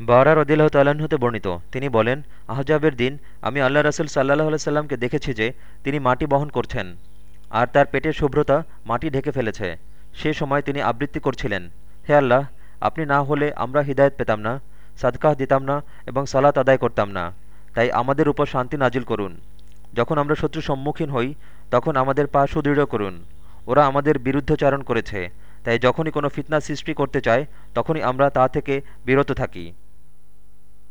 বারা রদিল্লাহ তাল্লাহতে হতে বর্ণিত। তিনি বলেন, আহজাবের দিন আমি আল্লাহ রসুল সাল্লাহ সাল্লামকে দেখেছি যে তিনি মাটি বহন করছেন আর তার পেটের শুভ্রতা মাটি ঢেকে ফেলেছে। সে সময় তিনি আবৃত্তি করছিলেন, হে আল্লাহ, আপনি না হলে আমরা হৃদায়ত পেতাম না, সাদকাহ দিতাম না এবং সালাত আদায় করতাম না। তাই আমাদের উপর শান্তি নাজিল করুন। যখন আমরা শত্রুর সম্মুখীন হই, তখন আমাদের পা সুদৃঢ় করুন। ওরা আমাদের বিরুদ্ধচারণ করেছে। তাই যখনই কোনো ফিতনা সৃষ্টি করতে চায়, তখনই আমরা তা থেকে বিরত থাকি।